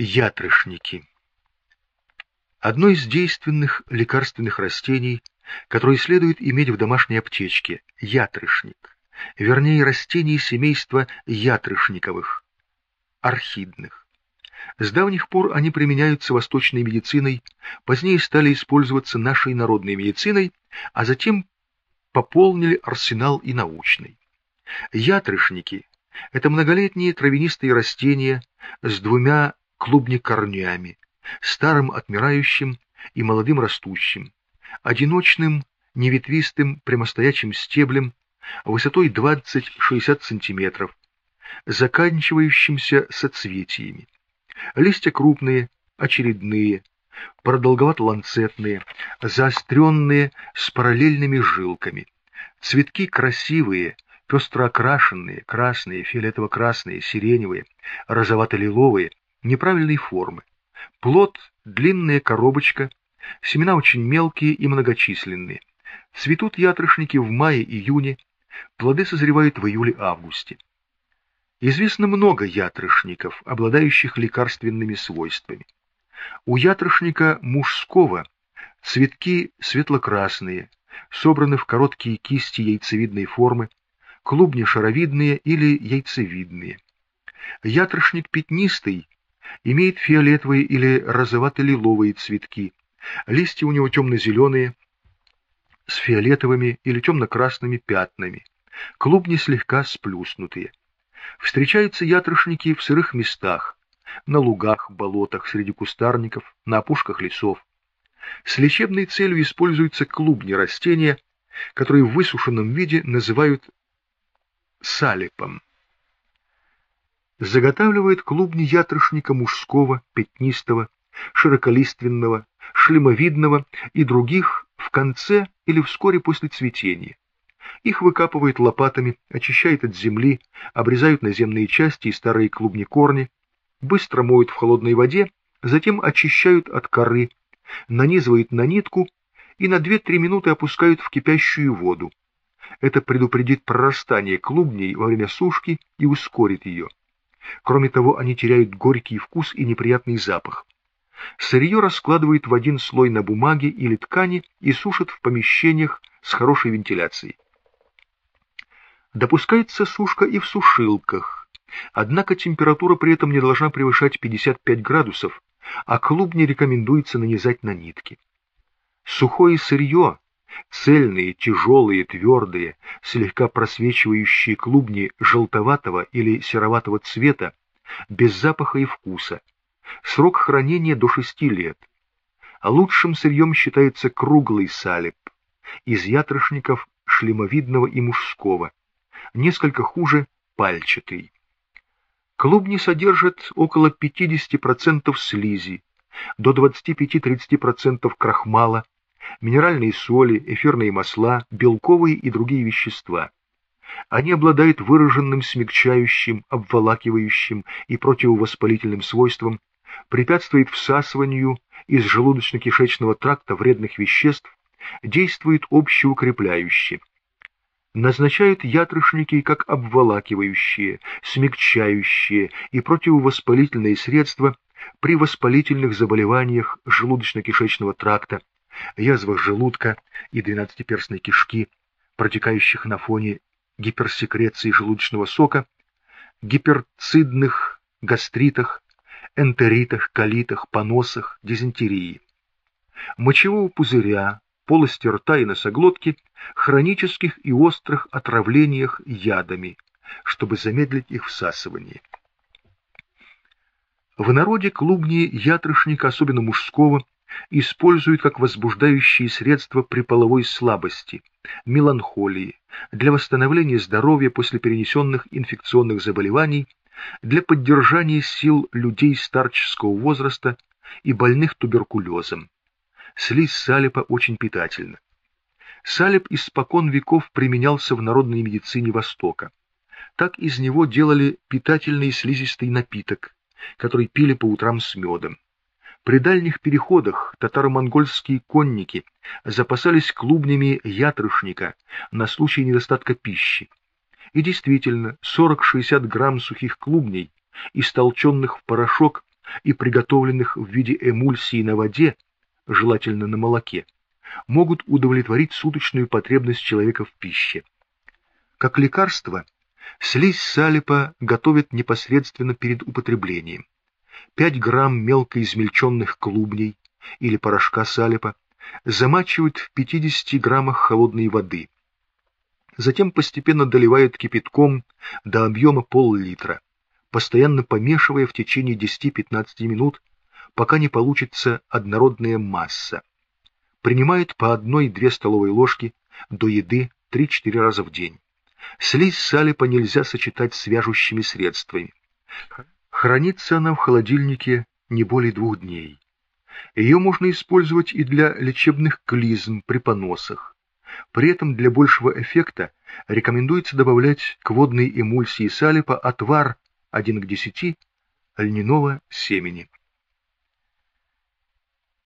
Ятрышники. Одно из действенных лекарственных растений, которое следует иметь в домашней аптечке – ятрышник, вернее растений семейства ятрышниковых, орхидных. С давних пор они применяются восточной медициной, позднее стали использоваться нашей народной медициной, а затем пополнили арсенал и научный. Ятрышники – это многолетние травянистые растения с двумя клубни-корнями, старым отмирающим и молодым растущим, одиночным, неветвистым прямостоячим стеблем высотой 20-60 см, заканчивающимся соцветиями. Листья крупные, очередные, продолговато-ланцетные, заостренные с параллельными жилками. Цветки красивые, пестро окрашенные, красные, фиолетово-красные, сиреневые, розовато-лиловые, неправильной формы. Плод – длинная коробочка, семена очень мелкие и многочисленные. Цветут ятрышники в мае-июне, плоды созревают в июле-августе. Известно много ятрышников, обладающих лекарственными свойствами. У ятрышника мужского цветки светло-красные, собраны в короткие кисти яйцевидной формы, клубни шаровидные или яйцевидные. Ятрышник пятнистый имеет фиолетовые или розовато-лиловые цветки. Листья у него темно-зеленые, с фиолетовыми или темно-красными пятнами. Клубни слегка сплюснутые. Встречаются ятрышники в сырых местах, на лугах, болотах, среди кустарников, на опушках лесов. С лечебной целью используются клубни растения, которые в высушенном виде называют салипом заготавливает клубни ятрышника мужского, пятнистого, широколиственного, шлемовидного и других в конце или вскоре после цветения. Их выкапывают лопатами, очищают от земли, обрезают наземные части и старые клубни корни, быстро моют в холодной воде, затем очищают от коры, нанизывают на нитку и на 2-3 минуты опускают в кипящую воду. Это предупредит прорастание клубней во время сушки и ускорит ее. Кроме того, они теряют горький вкус и неприятный запах. Сырье раскладывают в один слой на бумаге или ткани и сушат в помещениях с хорошей вентиляцией. Допускается сушка и в сушилках, однако температура при этом не должна превышать 55 градусов, а клубни рекомендуется нанизать на нитки. Сухое сырье Цельные, тяжелые, твердые, слегка просвечивающие клубни желтоватого или сероватого цвета, без запаха и вкуса. Срок хранения до шести лет. А лучшим сырьем считается круглый салип, из ятрышников шлемовидного и мужского, несколько хуже пальчатый. Клубни содержат около 50% слизи, до 25-30% крахмала, минеральные соли, эфирные масла, белковые и другие вещества. Они обладают выраженным смягчающим, обволакивающим и противовоспалительным свойством, препятствуют всасыванию из желудочно-кишечного тракта вредных веществ, действуют общеукрепляюще. Назначают ятрышники как обволакивающие, смягчающие и противовоспалительные средства при воспалительных заболеваниях желудочно-кишечного тракта, язвах желудка и двенадцатиперстной кишки, протекающих на фоне гиперсекреции желудочного сока, гиперцидных гастритах, энтеритах, колитах, поносах, дизентерии, мочевого пузыря, полости рта и носоглотки, хронических и острых отравлениях ядами, чтобы замедлить их всасывание. В народе клубни ятрышника, особенно мужского, используют как возбуждающие средства при половой слабости, меланхолии, для восстановления здоровья после перенесенных инфекционных заболеваний, для поддержания сил людей старческого возраста и больных туберкулезом. Слизь салипа очень питательна. Салип испокон веков применялся в народной медицине Востока. Так из него делали питательный слизистый напиток, который пили по утрам с медом. При дальних переходах татаро-монгольские конники запасались клубнями ятрышника на случай недостатка пищи. И действительно, 40-60 грамм сухих клубней, истолченных в порошок, и приготовленных в виде эмульсии на воде, желательно на молоке, могут удовлетворить суточную потребность человека в пище. Как лекарство, слизь салипа готовят непосредственно перед употреблением. 5 грамм мелко измельченных клубней или порошка салипа замачивают в 50 граммах холодной воды. Затем постепенно доливают кипятком до объема пол-литра, постоянно помешивая в течение 10-15 минут, пока не получится однородная масса. Принимают по 1-2 столовой ложки до еды 3-4 раза в день. Слизь салипа нельзя сочетать с вяжущими средствами. Хранится она в холодильнике не более двух дней. Ее можно использовать и для лечебных клизм при поносах. При этом для большего эффекта рекомендуется добавлять к водной эмульсии салипа отвар 1 к 10 льняного семени.